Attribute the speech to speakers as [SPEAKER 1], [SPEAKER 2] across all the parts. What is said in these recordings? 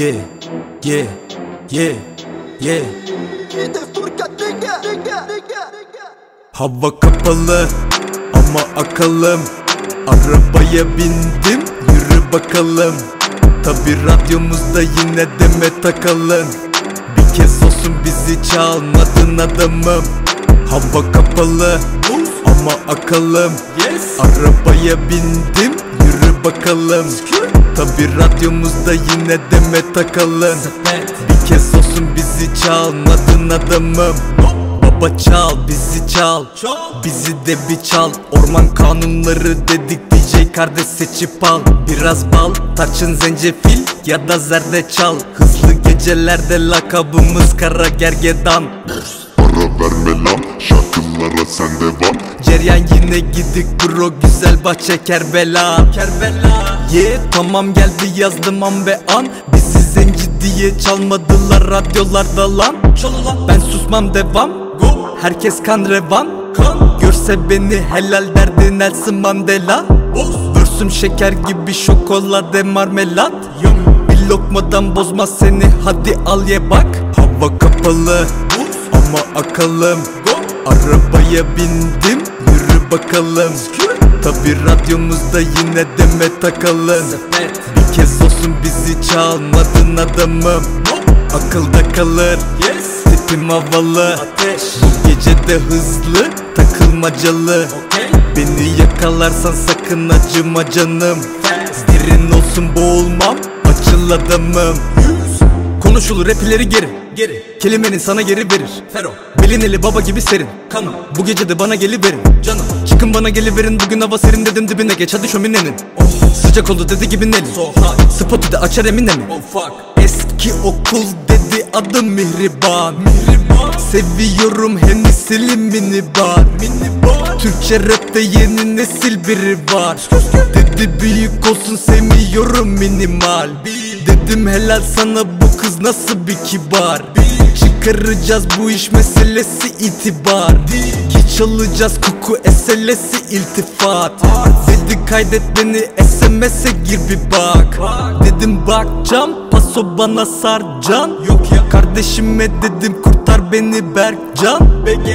[SPEAKER 1] Yeah, yeah, yeah, yeah. Hava kapalı ama akalım. Arabaya bindim yürü bakalım. Tabi radyomuzda yine deme takalım. Bir kez olsun bizi çalmadın adamım. Hava kapalı ama akalım. Arabaya bindim yürü bakalım Tabi radyomuzda yine deme takalım. Bir kez olsun bizi çalmadın adamım Baba çal bizi çal. Bizi de bir çal. Orman kanunları dedik DJ kardeş seçip al. Biraz bal tarçın zencefil ya da zerdeçal. Hızlı gecelerde lakabımız kara gergedan.
[SPEAKER 2] Para verme lan şarkılara sen devam.
[SPEAKER 1] Ceryan yine gidik bro güzel bahçe Kerbela. Kerbela Yeah tamam geldi yazdım an ve an. Bizi zenci diye çalmadılar radyolarda lan. Ben susmam devam. Herkes kan revan. Kan. Görse beni helal derdi Nelson Mandela. Vürsüm şeker gibi şokolade marmelat. Bir lokmadan bozmaz seni hadi al ye bak. Hava kapalı. Ama akalım. Arabaya bindim yürü bakalım Tabi radyomuzda yine deme takalım Bir kez olsun bizi çalmadın adamım Akılda kalır. Tipim havalı. Bu gece de hızlı takılmacalı. Beni yakalarsan sakın acıma canım. Derin olsun boğulmam açıl adamım Konuşulur rapileri geri Geri. Kelimenin sana geri verir. Fero. Belin eli baba gibi serin. Kanım. Bu gece de bana geliverin. Canım. Çıkın bana geliverin. Bugün hava serin dedim dibine geç. Hadi şöminenin. Oh. Sıcak oldu dedi gibi Nelly. So Spotu da açar emine mi oh, fuck. Eski okul dedi adım Mihriban. Mihriban. Seviyorum Hennessy'li minibar. Minibar. Türkçe rapte yeni nesil biri var. Dedi büyük olsun sevmiyorum minimal. Dedim helal sana bu kız nasıl bir kibar? Çıkaracağız bu iş meselesi itibar. Ki çalacağız koku eselesi iltifat. Dedi kaydet beni SMS'e gir bir bak. Dedim bakcam paso bana sarcan Yok ya. Kardeşime dedim kurtar beni Berkcan.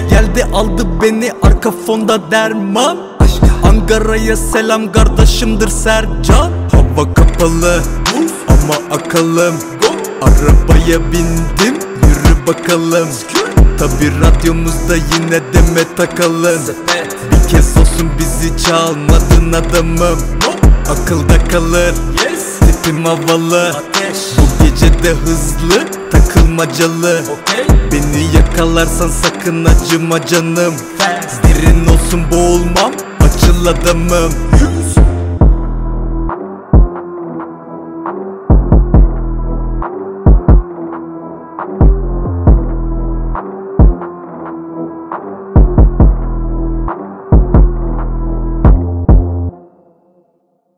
[SPEAKER 1] Geldi aldı beni arka fonda derman. Ankara'ya selam kardeşimdir Sercan. Hava kapalı ama akalım Arabaya bindim yürü bakalım. Tabi radyomuzda yine deme takalım Bir kez olsun bizi çalmadın adamım. Akılda kalır Tipim havalı. Bu gece de hızlı takılmacalı. Beni yakalarsan sakın acıma canım. Derin olsun boğulmam açıl adamım